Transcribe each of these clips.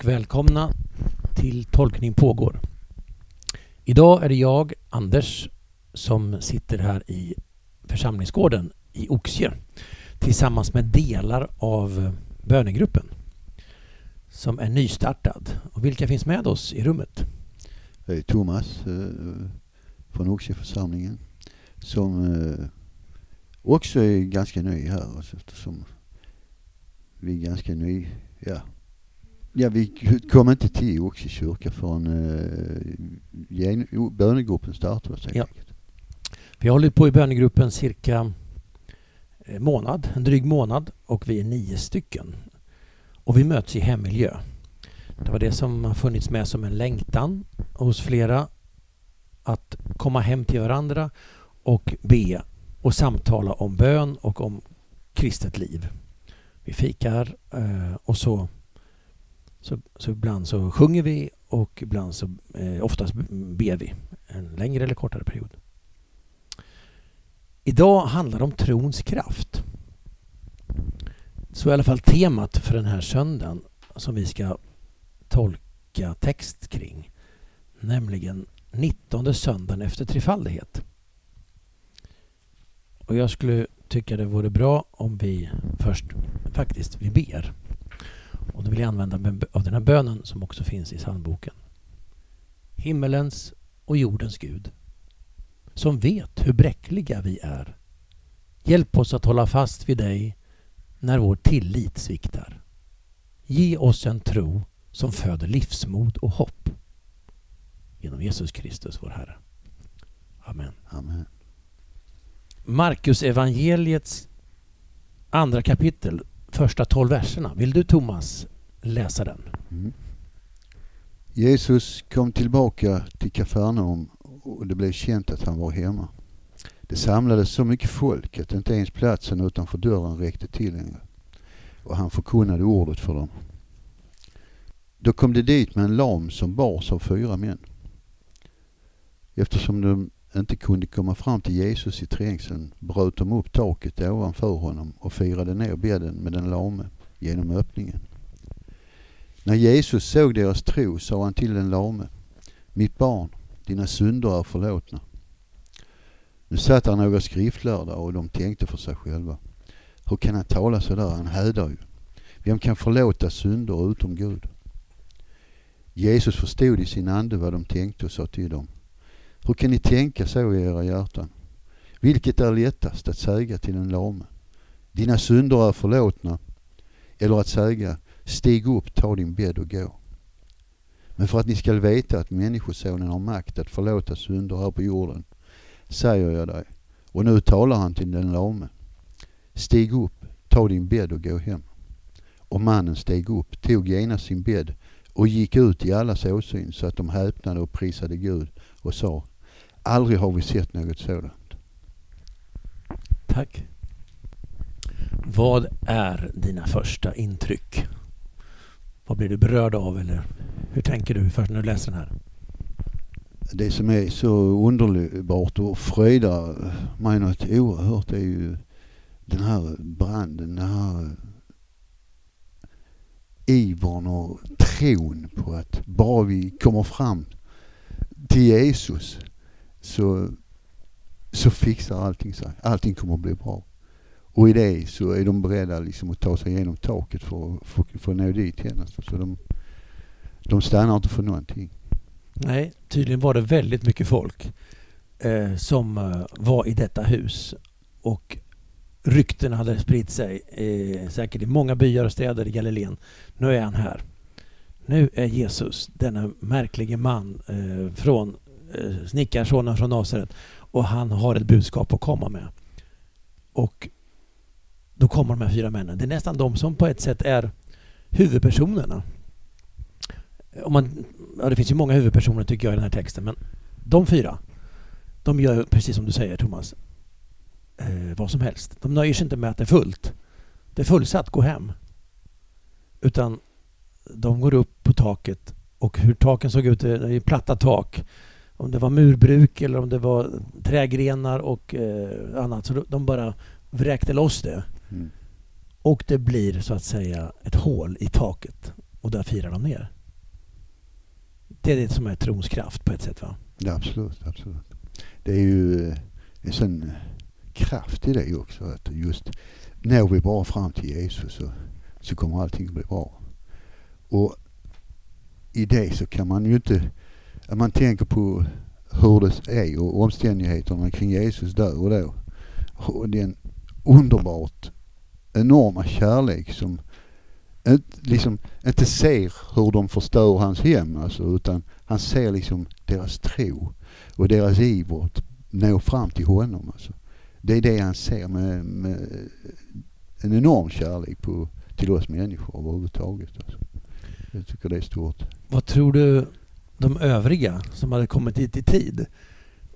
och välkomna till Tolkning pågår. Idag är det jag, Anders, som sitter här i församlingsgården i Oxie tillsammans med delar av bönegruppen som är nystartad. Och vilka finns med oss i rummet? Det är Thomas eh, från Oxie-församlingen som eh, också är ganska ny här alltså, eftersom vi är ganska ny, ja. Ja, vi kom inte till Oxie kyrka förrän uh, bönegruppen startade. Ja. Vi har hållit på i bönegruppen cirka en månad, en dryg månad och vi är nio stycken. Och vi möts i hemmiljö. Det var det som har funnits med som en längtan hos flera att komma hem till varandra och be och samtala om bön och om kristet liv. Vi fikar eh, och så, så, så ibland så sjunger vi och ibland så eh, oftast ber vi en längre eller kortare period. Idag handlar det om trons kraft. Så är i alla fall temat för den här söndagen som vi ska tolka text kring. Nämligen 19 söndagen efter trefaldighet. Och jag skulle tycka det vore bra om vi först faktiskt vi ber. Och då vill jag använda av den här bönen som också finns i psalmboken. Himmelens och jordens Gud, som vet hur bräckliga vi är. Hjälp oss att hålla fast vid dig när vår tillit sviktar. Ge oss en tro som föder livsmod och hopp. Genom Jesus Kristus, vår Herre. Amen. Amen. Markus evangeliets andra kapitel, första tolv verserna. Vill du Thomas läsa den? Mm. Jesus kom tillbaka till Kafarnaum och det blev känt att han var hemma. Det samlades så mycket folk att inte ens platsen utanför dörren räckte till längre. Och han förkunnade ordet för dem. Då kom det dit med en lam som bars av fyra män. Eftersom de inte kunde komma fram till Jesus i trängseln bröt de upp taket ovanför honom och firade ner bädden med den lame genom öppningen. När Jesus såg deras tro sa han till den lame, mitt barn, dina synder är förlåtna. Nu satt där några skriftlärda och de tänkte för sig själva. Hur kan han tala så där? Han hädar ju. Vem kan förlåta synder utom Gud? Jesus förstod i sin ande vad de tänkte och sa till dem. Hur kan ni tänka så i era hjärtan? Vilket är lättast att säga till en lame? Dina synder är förlåtna. Eller att säga, stig upp, ta din bädd och gå. Men för att ni skall veta att Människosonen har makt att förlåta synder här på jorden, säger jag dig. Och nu talar han till den lame. Stig upp, ta din bädd och gå hem. Och mannen steg upp, tog genast sin bädd och gick ut i allas åsyn så att de häpnade och prisade Gud och sa Aldrig har vi sett något sådant. Tack. Vad är dina första intryck? Vad blir du berörd av eller hur tänker du först när du läser den här? Det som är så underbart och fröjdar mig något oerhört är ju den här branden, den här ivern och tron på att bara vi kommer fram till Jesus så, så fixar allting sig. Allting kommer att bli bra. Och i det så är de beredda liksom att ta sig igenom taket för, för, för att nå dit igen. Alltså. Så de, de stannar inte för någonting. Nej, tydligen var det väldigt mycket folk eh, som eh, var i detta hus. Och rykten hade spritt sig eh, säkert i många byar och städer i Galileen. Nu är han här. Nu är Jesus, denna märklige man eh, från eh, snickarsonen från Nasaret och han har ett budskap att komma med. Och då kommer de här fyra männen. Det är nästan de som på ett sätt är huvudpersonerna. Om man, ja, det finns ju många huvudpersoner tycker jag i den här texten men de fyra de gör precis som du säger Thomas. Eh, vad som helst. De nöjer sig inte med att det är fullt. Det är fullsatt, gå hem. Utan de går upp på taket och hur taken såg ut, det är platta tak om det var murbruk eller om det var trägrenar och eh, annat. Så de bara vräkte loss det. Mm. Och det blir så att säga ett hål i taket. och där firar de ner. Det är det som är trons kraft på ett sätt va? Ja, absolut, absolut. Det är ju eh, en sån kraft i det också. Att just når vi bara fram till Jesus så, så kommer allting bli bra. Och i det så kan man ju inte, om man tänker på hur det är och omständigheterna kring Jesus där och då. Och den underbart enorma kärlek som liksom inte ser hur de förstör hans hem alltså, utan han ser liksom deras tro och deras iver att nå fram till honom. Alltså. Det är det han ser med, med en enorm kärlek på, till oss människor överhuvudtaget. Alltså. Jag tycker det är stort. Vad tror du de övriga som hade kommit hit i tid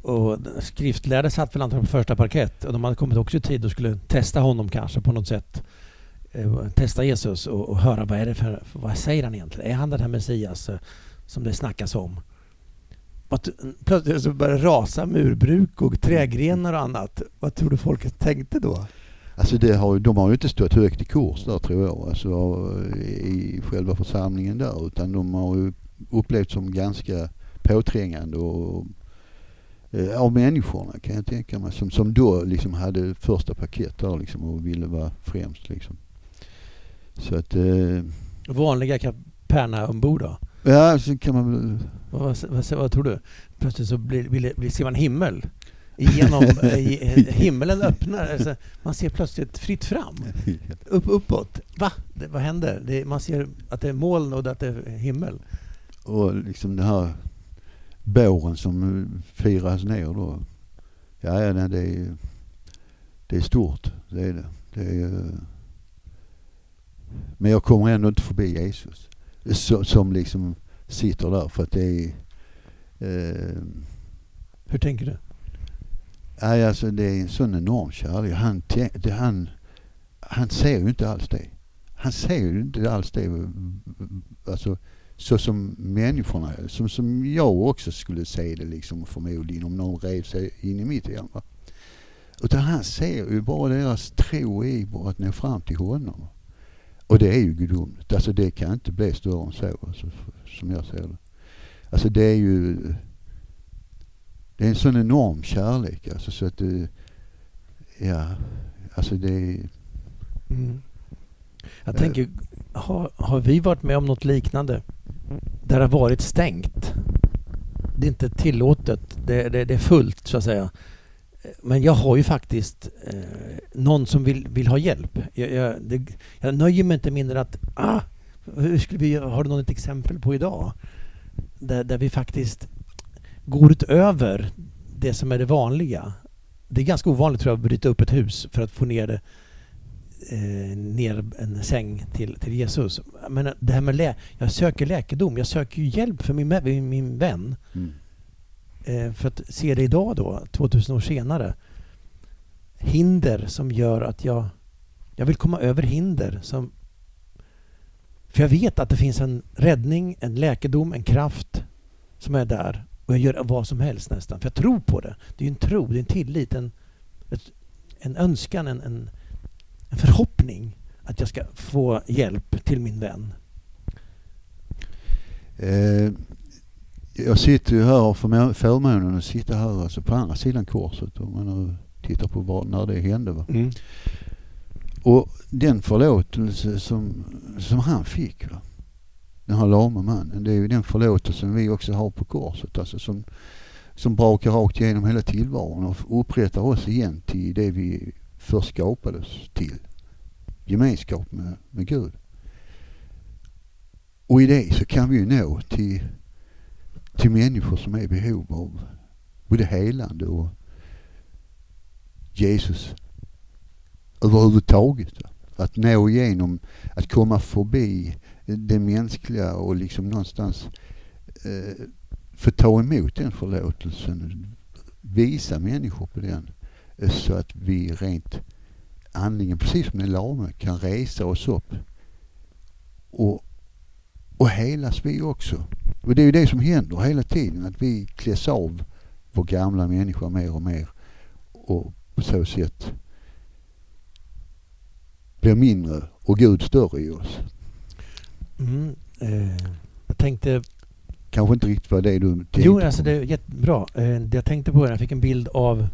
och skriftlärde satt väl antagligen på första parkett och de hade kommit också i tid och skulle testa honom kanske på något sätt. Eh, testa Jesus och, och, höra vad är det för, vad säger han egentligen? Är han den här Messias eh, som det snackas om? Plötsligt så började rasa murbruk och trädgrenar och annat. Vad tror du folket tänkte då? Alltså det har, de har ju inte stått högt i kurs där tror jag, alltså i själva församlingen där utan de har ju upplevts som ganska påträngande och eh, av människorna kan jag tänka mig som, som då liksom hade första paket där liksom och ville vara främst liksom. Så att... Eh, Vanliga Kapernaum-bor då? Ja, så kan man väl... Vad, vad, vad, tror du? Plötsligt så blir, blir, ser man himmel. Genom himlen öppnar. Alltså, man ser plötsligt fritt fram. Upp, uppåt. Va? Det, vad händer? Det, man ser att det är moln och att det är himmel. Och liksom den här båren som firas ner då. Ja, ja det, är, det är stort. Det är det. det är, men jag kommer ändå inte förbi Jesus. Så, som liksom sitter där för att det är... Eh, Hur tänker du? Nej, alltså det är en sån enorm kärlek. Han, det, han, han ser ju inte alls det. Han ser ju inte alls det. Alltså, så som människorna, som, som jag också skulle se det liksom förmodligen om någon rev sig in i mitt hem. Utan han ser ju bara deras tro i att nå fram till honom. Och det är ju gudomligt. Alltså det kan inte bli större än så, alltså, som jag ser det. Alltså det är ju... Det är en sån enorm kärlek alltså så att det... Ja, alltså det är... Mm. Jag tänker, har, har vi varit med om något liknande? Där det har varit stängt. Det är inte tillåtet. Det, det, det är fullt så att säga. Men jag har ju faktiskt eh, någon som vill, vill ha hjälp. Jag, jag, det, jag nöjer mig inte mindre att... Ah, hur skulle vi, har du något exempel på idag? Där, där vi faktiskt går utöver det som är det vanliga. Det är ganska ovanligt tror jag att bryta upp ett hus för att få ner det eh, ner en säng till, till Jesus. Men det här med lä jag söker läkedom, jag söker ju hjälp för min, min vän. Mm. Eh, för att se det idag då, 2000 år senare. Hinder som gör att jag, jag vill komma över hinder. Som, för jag vet att det finns en räddning, en läkedom, en kraft som är där. Och jag gör vad som helst nästan. För jag tror på det. Det är en tro, det är en tillit, en, en önskan, en, en, en förhoppning att jag ska få hjälp till min vän. Eh, jag sitter ju här och får förmånen att sitta här alltså på andra sidan korset om man nu tittar på var, när det hände. Va? Mm. Och den förlåtelse som, som han fick, va? den här lama mannen, det är ju den förlåtelsen vi också har på korset. Alltså som, som brakar rakt igenom hela tillvaron och upprättar oss igen till det vi först skapades till. Gemenskap med, med Gud. Och i det så kan vi ju nå till till människor som är i behov av både helande och Jesus överhuvudtaget. Att nå igenom, att komma förbi det mänskliga och liksom någonstans eh, få ta emot den förlåtelsen. Visa människor på den. Eh, så att vi rent andligen, precis som en lame, kan resa oss upp. Och, och helas vi också. Och det är ju det som händer hela tiden, att vi kläs av vår gamla människa mer och mer och på så sätt blir mindre och Gud större i oss. Mm. Eh, jag tänkte... Kanske inte riktigt var det du tänkte Jo, alltså det är jättebra. Eh, det jag tänkte på, jag fick en bild av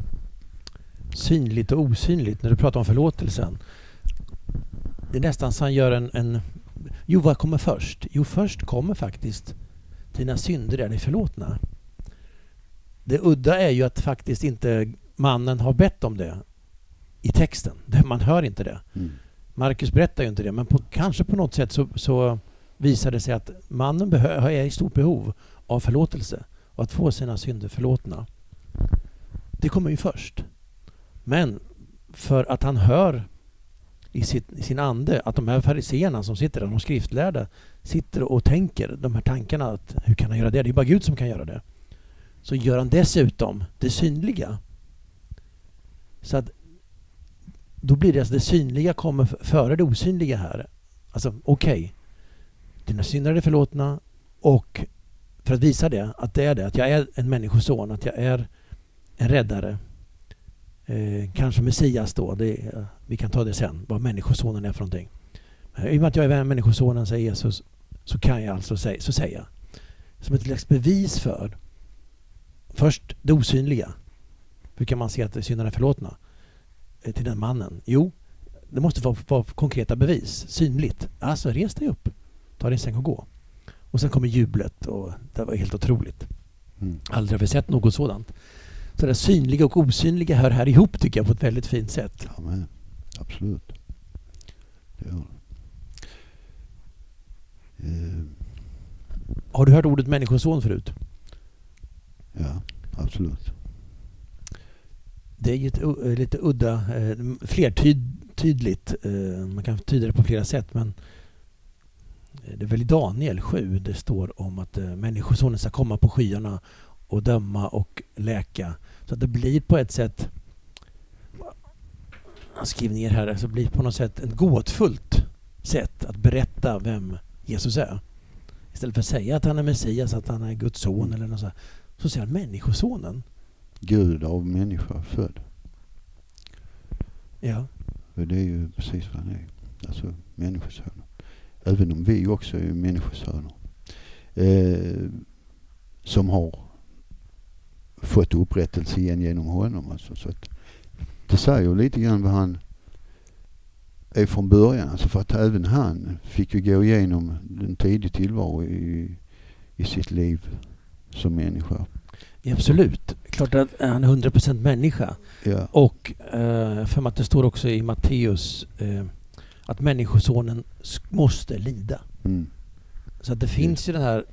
synligt och osynligt när du pratar om förlåtelsen. Det är nästan så han gör en, en... Jo, vad kommer först? Jo, först kommer faktiskt dina synder är dig förlåtna. Det udda är ju att faktiskt inte mannen har bett om det i texten. Man hör inte det. Mm. Markus berättar ju inte det, men på, kanske på något sätt så, så visar det sig att mannen är i stort behov av förlåtelse och att få sina synder förlåtna. Det kommer ju först. Men för att han hör i, sitt, i sin ande att de här fariseerna som sitter där, de skriftlärda, sitter och tänker de här tankarna att hur kan han göra det? Det är bara Gud som kan göra det. Så gör han dessutom det synliga. Så att då blir det alltså det synliga kommer före det osynliga här. Alltså okej, okay. dina synder är förlåtna och för att visa det, att det är det, att jag är en människoson, att jag är en räddare. Eh, kanske Messias då, det, vi kan ta det sen, vad människosonen är för någonting. I och med att jag är människosonen, säger Jesus, så kan jag alltså säga, så säga. Som ett slags bevis för först det osynliga. Hur kan man se att synderna är förlåtna? Eh, till den mannen? Jo, det måste vara, vara konkreta bevis, synligt. Alltså, res dig upp, ta din säng och gå. Och sen kommer jublet och det var helt otroligt. Mm. Aldrig har vi sett något sådant. Så det synliga och osynliga hör här ihop tycker jag på ett väldigt fint sätt. Ja, men, absolut. Det gör Uh. Har du hört ordet människoson förut? Ja, absolut det är ju ett, lite udda, eh, flertydligt. Eh, man kan tyda det på flera sätt men det är väl i Daniel 7 det står om att eh, Människosonen ska komma på skyarna och döma och läka. Så att det blir på ett sätt han skriver ner här, så blir det på något sätt ett gåtfullt sätt att berätta vem Jesus är. Istället för att säga att han är Messias, att han är Guds son mm. eller något så, så säger han Människosonen. Gud av människa född. Ja. För det är ju precis vad han är. Alltså människosöner. Även om vi också är människosöner. Eh, som har fått upprättelse igen genom honom. Alltså, så att det säger lite grann vad han är från början. Alltså för att även han fick ju gå igenom en tidig tillvaro i, i sitt liv som människa. Absolut. Klart att han är 100% människa. Ja. Och eh, för att det står också i Matteus eh, att människosonen måste lida. Mm. Så att det finns ju den här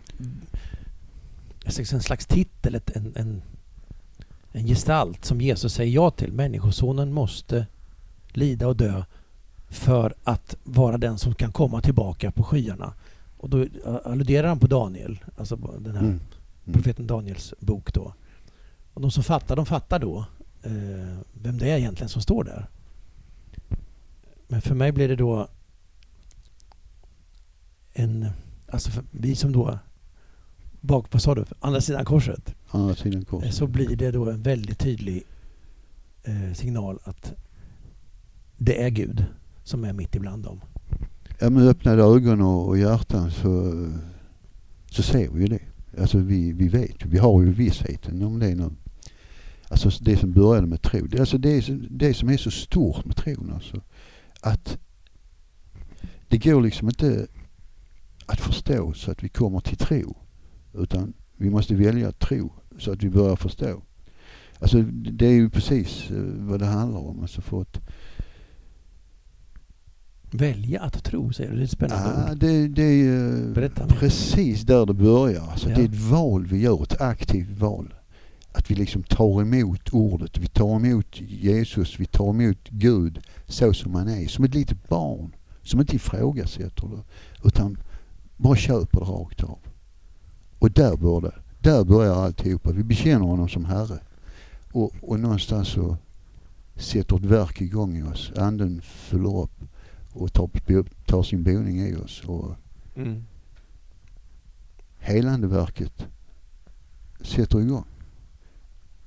en slags titel, en, en, en gestalt som Jesus säger ja till. Människosonen måste lida och dö för att vara den som kan komma tillbaka på skyarna. Och då alluderar han på Daniel, alltså den här mm. Mm. profeten Daniels bok då. Och de som fattar, de fattar då eh, vem det är egentligen som står där. Men för mig blir det då en... Alltså vi som då... Bak, vad sa du? Andra sidan korset. Andra sidan korset. Så blir det då en väldigt tydlig eh, signal att det är Gud som är mitt ibland dem. Ja med öppnade ögon och, och hjärtan så, så ser vi ju det. Alltså vi, vi vet vi har ju vissheten om det nu. Alltså det som började med tro. Det, alltså det, det som är så stort med tron alltså. Att det går liksom inte att förstå så att vi kommer till tro. Utan vi måste välja att tro så att vi börjar förstå. Alltså det är ju precis eh, vad det handlar om. Alltså för att Välja att tro, säger du. Det är ett spännande ja, ord. Det, det är precis där det börjar. Alltså ja. Det är ett val vi gör, ett aktivt val. Att vi liksom tar emot ordet, vi tar emot Jesus, vi tar emot Gud så som han är. Som ett litet barn som inte ifrågasätter det utan bara köper det rakt av. Och där börjar, där börjar alltihopa. Vi bekänner honom som Herre. Och, och någonstans så sätter ett verk igång i oss. Anden fyller upp och tar, tar sin boning i oss. Och mm. Helandeverket sätter igång.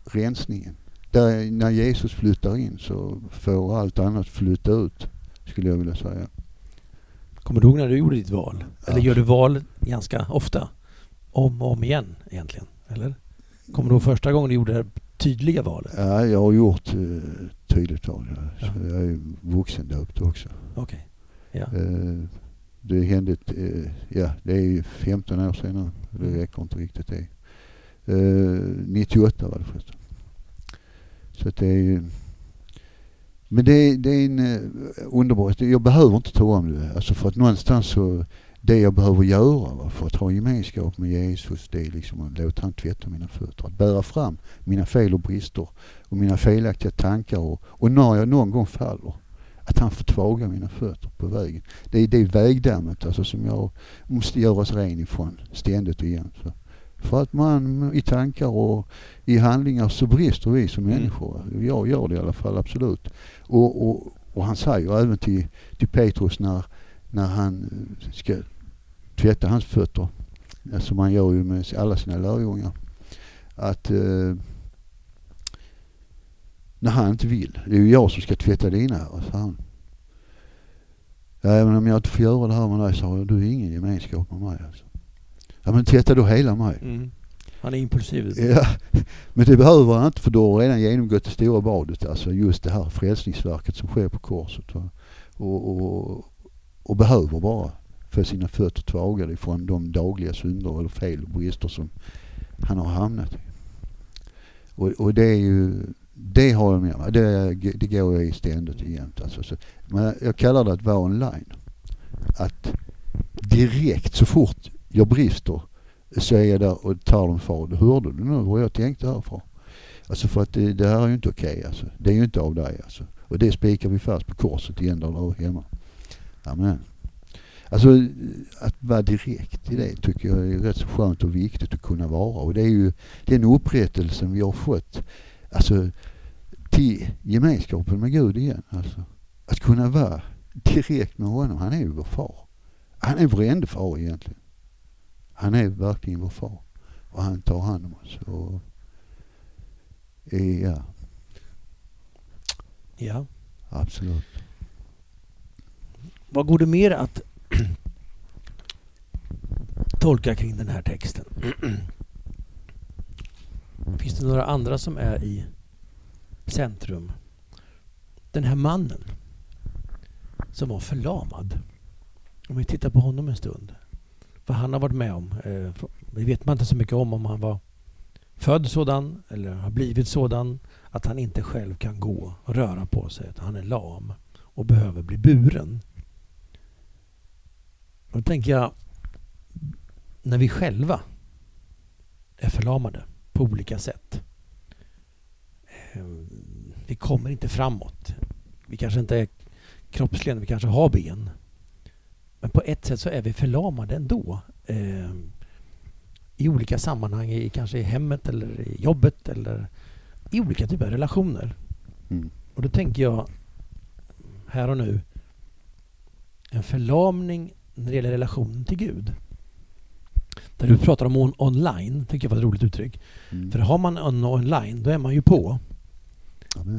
Rensningen. Där, när Jesus flyttar in så får allt annat flytta ut, skulle jag vilja säga. Kommer du ihåg när du gjorde ditt val? Eller Ja. gör du val ganska ofta? Om och om igen egentligen? Eller? Kommer du ihåg första gången du gjorde det tydliga valet? Ja, jag har gjort eh, tydligt val. Ja. Så jag är vuxendöpt också. Okej. Ja. Eh, det hände, eh, ja det är ju 15 år nu. Det Mm. räcker inte riktigt det. Eh, 98 var det förresten. Så att det är ju... Men det är, det är en underbar Jag behöver inte ta om det. Alltså för att någonstans så... Det jag behöver göra va, för att ha gemenskap med Jesus det är liksom att låta han tvätta mina fötter. Att bära fram mina fel och brister och mina felaktiga tankar och, och när jag någon gång faller att han får tvaga mina fötter på vägen. Det är det vägdammet alltså, som jag måste göras ren ifrån ständigt och jämt. För att man i tankar och i handlingar så brister vi som Mm. människor. Jag gör det i alla fall absolut. Och, och, och han säger även till, till Petrus när, när han eh, ska tvätta hans fötter, som han gör ju med alla sina lärjungar, att eh, när han inte vill, det är ju jag som ska tvätta dina, sa han. Ja, men om jag inte får göra det här med dig, sa jag, du har ingen gemenskap med mig alltså. Ja men tvätta då hela mig. Mm. Han är impulsiv. Ja, men det behöver han inte för då har redan genomgått det stora badet. Alltså just det här frälsningsverket som sker på korset. Och, och, och behöver bara få sina fötter tvagade ifrån de dagliga synder eller fel och brister som han har hamnat i. Och, och det är ju, det har jag med mig. Det, det går jag i ständigt och jämt. Alltså, så, men jag kallar det att vara online. Att direkt så fort jag brister så är jag där och tar dem far. Hörde du nu vad jag tänkte här? Alltså för att det, det här är ju inte okej alltså. Det är ju inte av dig alltså. Och det spikar vi fast på korset igen där du hemma. Amen. Alltså att vara direkt i det tycker jag är rätt så skönt och viktigt att kunna vara. Och det är ju den upprättelsen vi har fått. Alltså till gemenskapen med Gud igen. Alltså. Att kunna vara direkt med honom. Han är ju vår far. Han är vår enda far egentligen. Han är verkligen vår far. Och han tar hand om oss. Och, ja, Ja. absolut. Vad går det mer att tolka kring den här texten? Finns det några andra som är i centrum? Den här mannen som var förlamad. Om vi tittar på honom en stund. Vad han har varit med om. Eh, det vet man inte så mycket om om han var född sådan eller har blivit sådan att han inte själv kan gå och röra på sig. Han är lam och behöver bli buren. Då tänker jag, när vi själva är förlamade på olika sätt. eh, Vi kommer inte framåt. Vi kanske inte är kroppsliga, vi kanske har ben. Men på ett sätt så är vi förlamade ändå. Eh, I olika sammanhang, i, kanske i hemmet eller i jobbet eller i olika typer av relationer. Mm. Och då tänker jag här och nu en förlamning när det gäller relationen till Gud. Där du pratar om on online, tycker jag var ett roligt uttryck. Mm. För har man en online, då är man ju på.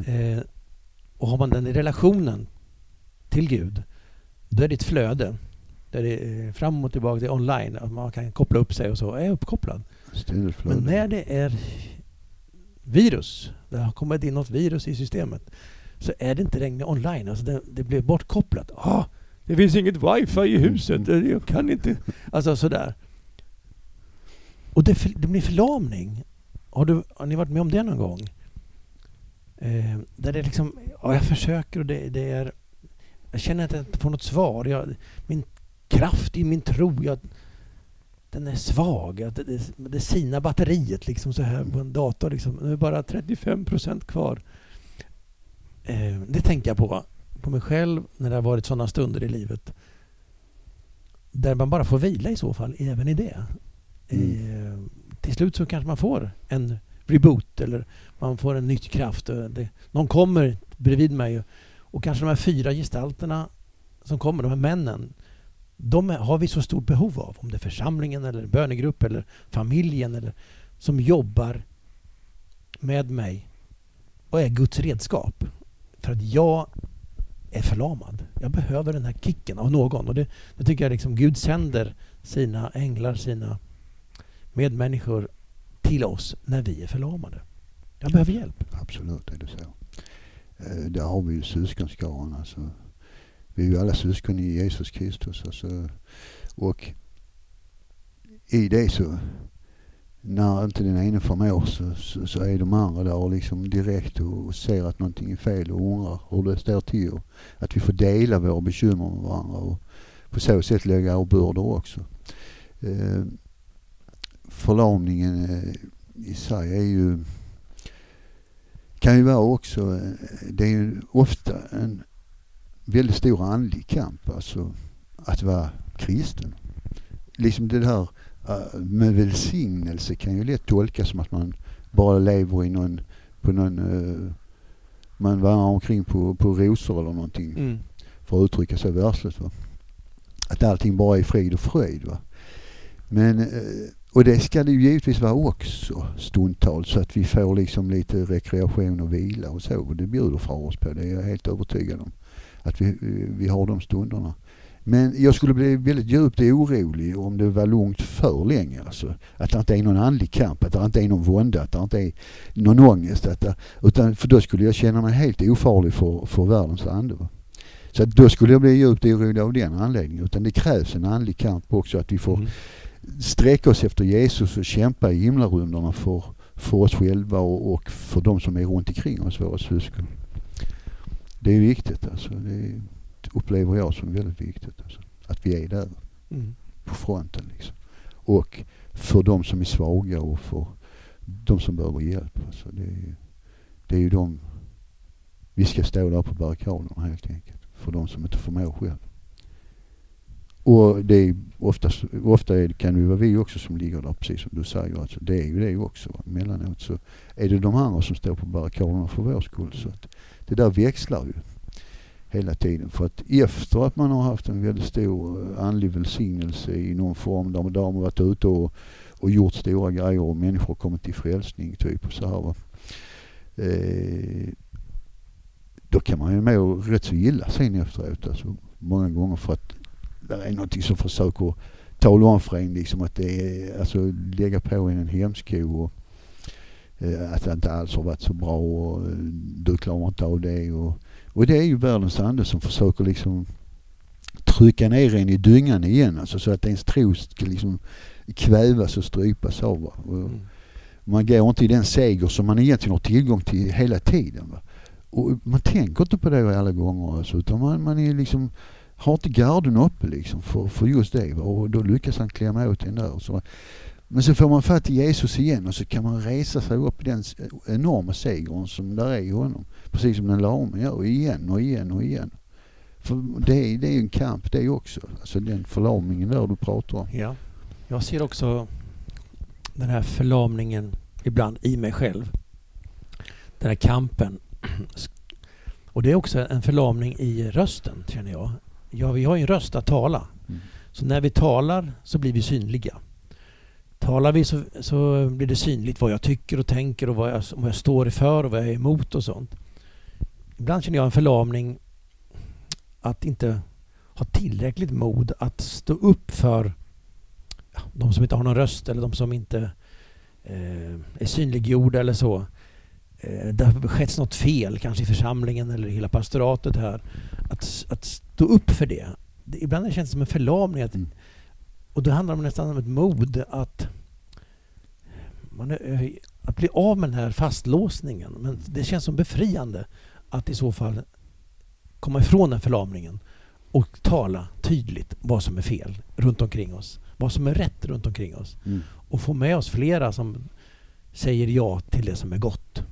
Eh, och har man den i relationen till Gud, då är det ett flöde. Där det är fram och tillbaka, det är online. Att man kan koppla upp sig och så, är uppkopplad. Men när det är virus, det har kommit in något virus i systemet, så är det inte längre online. Alltså det, det blir bortkopplat. Ah, det finns inget wifi i huset, jag kan inte... Alltså sådär. Och det, det blir förlamning. Har, du, har ni varit med om det någon gång? Eh, där det liksom, ja, jag försöker och det, det är... Jag känner att jag inte får något svar. Jag, min kraft i min tro, jag, den är svag. Det, det, det sina batteriet liksom så här på en dator. Liksom. Nu är bara 35 procent kvar. Eh, det tänker jag på. På mig själv när det har varit sådana stunder i livet. Där man bara får vila i så fall, även i det. Eh, till slut så kanske man får en reboot eller man får en nytt kraft. Och Det, någon kommer bredvid mig och, kanske de här fyra gestalterna som kommer, de här männen, de har vi så stort behov av. Om det är församlingen eller bönegrupp eller familjen eller som jobbar med mig och är Guds redskap. För att jag är förlamad. Jag behöver den här kicken av någon. Och det, det tycker jag liksom Gud sänder sina änglar, sina medmänniskor till oss när vi är förlamade. Jag behöver hjälp. Absolut är det så. Eh, där har vi ju syskonskaran. Alltså. Vi är ju alla syskon i Jesus Kristus. Alltså. Och i det så, när inte den ene förmår så, så, så är de andra där och liksom direkt och, och ser att någonting är fel och undrar hur det står till. Och att vi får dela våra bekymmer med varandra och på så sätt lägga av bördor också. Eh, förlamningen eh, i sig är ju kan ju vara också, eh, det är ju ofta en väldigt stor andlig kamp alltså att vara kristen. Liksom det här med välsignelse kan ju lätt tolkas som att man bara lever i någon, på någon, uh, man vandrar omkring på, på rosor eller någonting. Mm. För att uttrycka sig världsligt. Va? Att allting bara är frid och fröjd. Va? Men uh, och det ska det ju givetvis vara också stundtals så att vi får liksom lite rekreation och vila och så. Och det bjuder far oss på, det är jag helt övertygad om. Att vi, vi har de stunderna. Men jag skulle bli väldigt djupt orolig om det var lugnt för länge. Alltså. Att det inte är någon andlig kamp, att det inte är någon vånda, att det inte är någon ångest. Att det, utan, för då skulle jag känna mig helt ofarlig för, för världens ande. Va? Så då skulle jag bli djupt orolig av den anledningen. Utan det krävs en andlig kamp också, att vi får mm sträcka oss efter Jesus och kämpa i himlarundarna för, för oss själva och, och för de som är runt omkring oss, våra syskon. Det är viktigt alltså. Det upplever jag som väldigt viktigt. Alltså. Att vi är där mm. på fronten liksom. Och för de som är svaga och för de som behöver hjälp. Alltså det, är, det är ju de vi ska stå där på barrikaderna helt enkelt. För de som inte förmår själv. Och det är oftast, ofta är, kan det vara vi också som ligger där precis som du säger. Alltså, det är ju det också. Emellanåt så är det de andra som står på barrikaderna för vår skull. Så att det där växlar ju hela tiden. För att efter att man har haft en väldigt stor eh, andlig välsignelse i någon form där man har varit ute och, och gjort stora grejer och människor kommit till frälsning typ och så här va. Eh, då kan man ju må rätt så illa sen efteråt alltså många gånger för att det är någonting som försöker tala om för en liksom att det är, alltså lägga på en en hämsko och eh, att det inte alls har varit så bra och eh, du klarar inte av det och, och det är ju världens ande som försöker liksom trycka ner en i dyngan igen alltså så att ens tro ska liksom kvävas och strypas av. Mm. Man går inte i den seger som man egentligen har tillgång till hela tiden. Va? Och man tänker inte på det alla gånger alltså, utan man, man är liksom har inte garden uppe liksom för, för just det. Och då lyckas han klämma åt en där. Så. Men så får man fatt i Jesus igen och så kan man resa sig upp i den enorma segern som där är i honom. Precis som den lame gör, igen och igen och igen. För det, det är ju en kamp det också. Alltså den förlamningen där du pratar om. Ja. Jag ser också den här förlamningen ibland i mig själv. Den här kampen. Och det är också en förlamning i rösten känner jag ja, vi har ju en röst att tala. Mm. Så när vi talar så blir vi synliga. Talar vi så, så blir det synligt vad jag tycker och tänker och vad jag, vad jag står för och vad jag är emot och sånt. Ibland känner jag en förlamning att inte ha tillräckligt mod att stå upp för ja, de som inte har någon röst eller de som inte eh, är synliggjorda eller så. Eh, det har skett något fel, kanske i församlingen eller i hela pastoratet här. Att, att stå upp för det. det ibland känns det som en förlamning. Att, mm. Och då handlar det nästan om ett mod att, man är, att bli av med den här fastlåsningen. Men det känns som befriande att i så fall komma ifrån den förlamningen och tala tydligt vad som är fel runt omkring oss. Vad som är rätt runt omkring oss. Mm. Och få med oss flera som säger ja till det som är gott.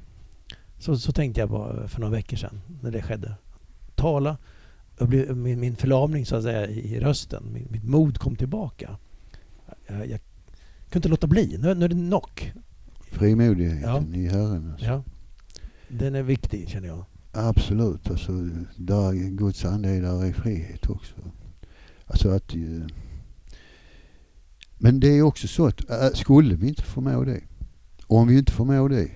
Så, så tänkte jag bara för några veckor sedan när det skedde. Tala. Blev, min, min förlamning så att säga i rösten, min, mitt mod kom tillbaka. Jag, jag kunde inte låta bli. Nu, nu är det knock. Frimodigheten ja. i Herren. Alltså. Ja. Den är viktig känner jag. Absolut. Alltså, där Guds ande är, där är frihet också. Alltså att... Eh, men det är också så att äh, skulle vi inte förmå det, om vi inte förmår det,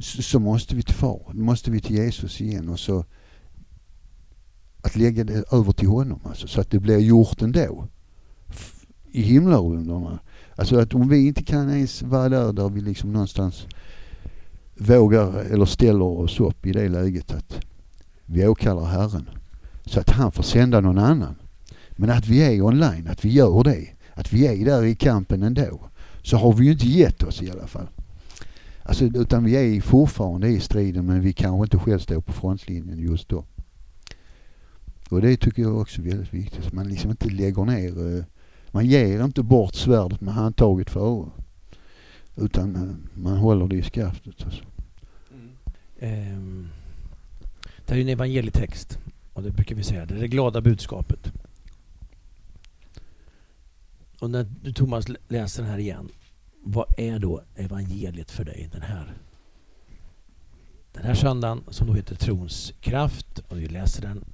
så, så måste vi till far. Då måste vi till Jesus igen och så att lägga det över till honom alltså, så att det blir gjort ändå. F- I himlarymderna. Alltså att om vi inte kan ens vara där, där vi liksom någonstans vågar eller ställer oss upp i det läget att vi åkallar Herren. Så att han får sända någon annan. Men att vi är online, att vi gör det. Att vi är där i kampen ändå. Så har vi ju inte gett oss i alla fall. Alltså, utan vi är fortfarande i striden men vi kanske inte själv står på frontlinjen just då. Och det tycker jag också är väldigt viktigt. Man liksom inte lägger ner. Eh, man ger inte bort svärdet med handtaget före. Utan eh, man håller det i skaftet. Alltså. Ehm, det här är ju en evangelietext. Och det brukar vi säga, det är det glada budskapet. Och när du Thomas läser den här igen. Vad är då evangeliet för dig den här, den här söndagen som då heter Trons kraft och vi läser den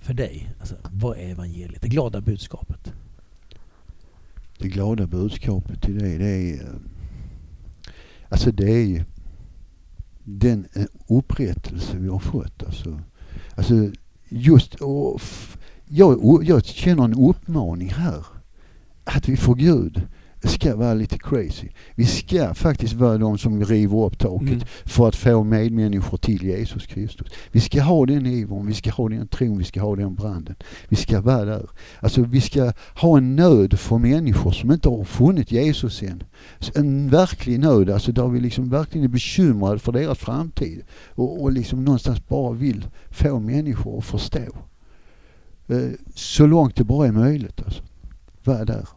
för dig. Alltså, vad är evangeliet? Det glada budskapet. Det glada budskapet i det, det är... Eh, alltså det är den eh, upprättelse vi har fått. Alltså, alltså just... Och jag, jag känner en uppmaning här. Att vi får Gud ska vara lite crazy. Vi ska faktiskt vara de som river upp taket Mm. för att få medmänniskor till Jesus Kristus. Vi ska ha den ivern, vi ska ha den tron, vi ska ha den branden. Vi ska vara där. Alltså vi ska ha en nöd för människor som inte har funnit Jesus än. En verklig nöd, alltså där vi liksom verkligen är bekymrade för deras framtid. Och, och liksom någonstans bara vill få människor att förstå. Eh, Så långt det bara är möjligt alltså. Var där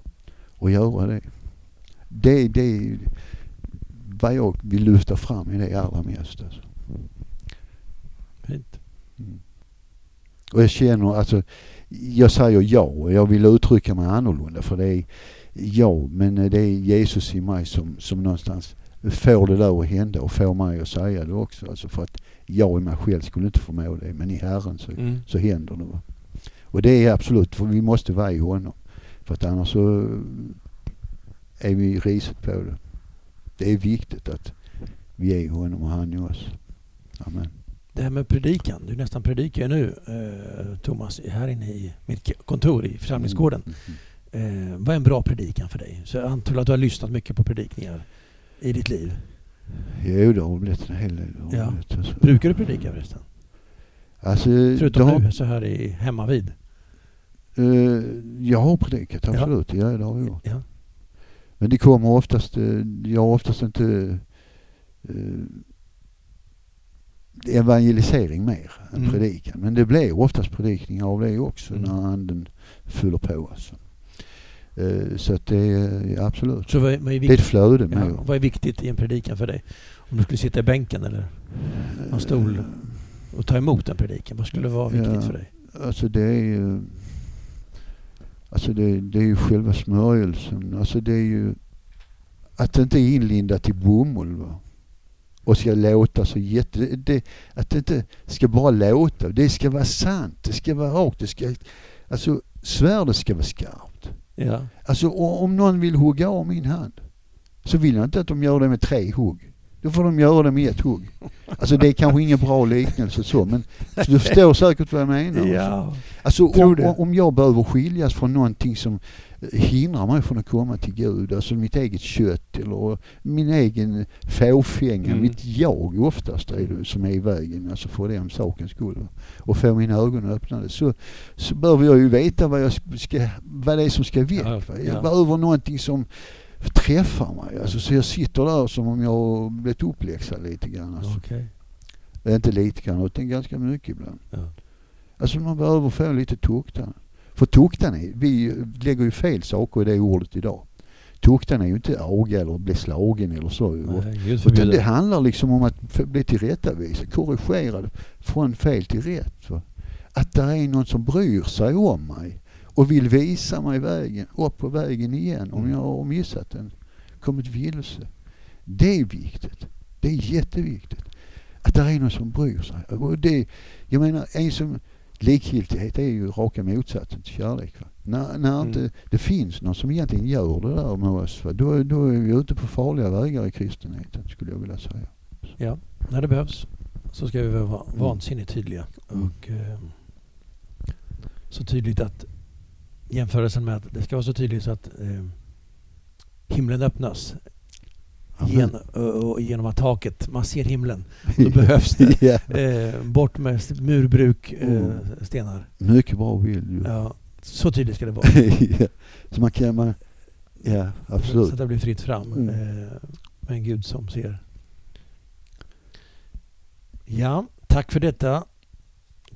och göra det. Det, det vad jag vill lyfta fram i det allra mest. Alltså. Fint. Mm. Och jag känner, alltså, jag säger ja och jag vill uttrycka mig annorlunda för det är ja, men det är Jesus i mig som, som någonstans får det där att hända och får mig att säga det också. Alltså för att jag i mig själv skulle inte förmå det, men i Herren så, Mm. så händer det. Va? Och det är absolut, för vi måste vara i honom. För att annars så är vi riset på det. Det är viktigt att vi är honom och han i oss. Amen. Det här med predikan. Du nästan predikar nu eh, Thomas här inne i mitt kontor i församlingsgården. Mm, mm, Eh, vad är en bra predikan för dig? Så jag antar att du har lyssnat mycket på predikningar i ditt liv. mm. Jo, det har blivit en hel del. Ja. Brukar du predika förresten? Alltså, Förutom har, nu så här i hemma vid. eh, jag har predikat, absolut. Ja. det har jag gjort. Ja. Men det kommer oftast, eh, jag har oftast inte eh, evangelisering mer än Mm. predikan. Men det blir oftast predikningar av det också Mm. när anden fyller på. Alltså. Eh, så att det är absolut. Så vad är, vad, är Det är ett flöde med. ja, vad är viktigt i en predikan för dig? Om du skulle sitta i bänken eller någon stol och ta emot en predikan. Vad skulle vara viktigt Ja. för dig? Alltså det är ju... Alltså det, det är ju själva smörjelsen. Alltså det är ju... Att det inte är inlindat i bomull va. Och ska låta så jätte... Det, att det inte ska bara låta. Det ska vara sant. Det ska vara rakt. Det ska... Alltså svärdet ska vara skarpt. Ja. Alltså om någon vill hugga av min hand. Så vill jag inte att de gör det med tre hugg. Då får de göra det med ett hugg. Alltså det är kanske ingen bra liknelse så men du förstår säkert vad jag menar. ja. Alltså om, om- jag behöver skiljas från någonting som hindrar mig från att komma till Gud, alltså mitt eget kött eller min egen fåfänga, Mm. mitt jag oftast är det som är i vägen, alltså för den sakens skull. Och få mina ögon öppnade så, så behöver jag ju veta vad, jag ska, vad det är som ska väck. Ja. Jag ja. behöver någonting som träffar mig. Alltså, så jag sitter där som om jag blivit uppläxad lite grann. Alltså. Okej. Inte lite grann utan ganska mycket ibland. Ja. Alltså man behöver få lite tuktan. För tuktan är, vi lägger ju fel saker i det ordet idag. Tuktan är ju inte aga eller bli slagen eller så. Nej, Utan det handlar liksom om att bli tillrättavisad, korrigerad från fel till rätt. Va? Att det är någon som bryr sig om mig och vill visa mig vägen, upp på vägen igen om jag har missat den, kommit vilse. Det är viktigt. Det är jätteviktigt. Att det är någon som bryr sig. Och det, jag menar, en som likgiltighet är ju raka motsatsen till kärlek. Va? När, när Mm. inte det finns någon som egentligen gör det där med oss, va? Då, då är vi ute på farliga vägar i kristenheten skulle jag vilja säga. Ja, när det behövs så ska vi vara Mm. vansinnigt tydliga. Mm. Och, eh, så tydligt att jämförelsen med att det ska vara så tydligt så att eh, himlen öppnas gen, och genom att taket, man ser himlen. Då behövs det. ja. Eh, bort med murbruk, eh, Mm. stenar. Mycket bra bild. Ja, så tydligt ska det vara. ja. Så man kan, man, Så absolut. att det blir fritt fram Mm. eh, med en Gud som ser. Ja, tack för detta.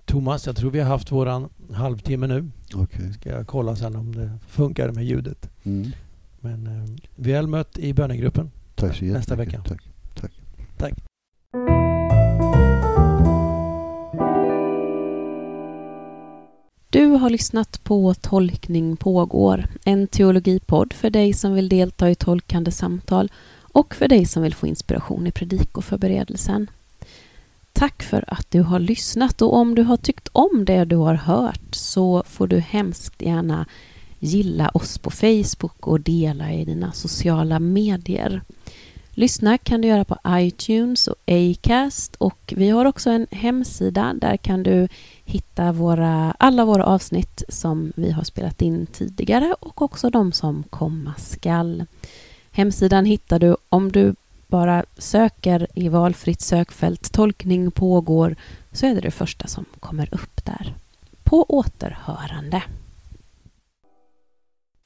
Thomas, jag tror vi har haft våran halvtimme nu. Okej. Ska jag kolla sen om det funkar med ljudet. Mm. Men eh, väl mött i bönegruppen. Tack så Nästa vecka. Tack. Tack. Du har lyssnat på Tolkning pågår, en teologipodd för dig som vill delta i tolkande samtal och för dig som vill få inspiration i predikoförberedelsen. Tack för att du har lyssnat och om du har tyckt om det du har hört så får du hemskt gärna gilla oss på Facebook och dela i dina sociala medier. Lyssna kan du göra på iTunes och Acast och vi har också en hemsida. Där kan du hitta våra, alla våra avsnitt som vi har spelat in tidigare och också de som komma skall. Hemsidan hittar du om du bara söker i valfritt sökfält tolkning pågår så är det det första som kommer upp där. På återhörande.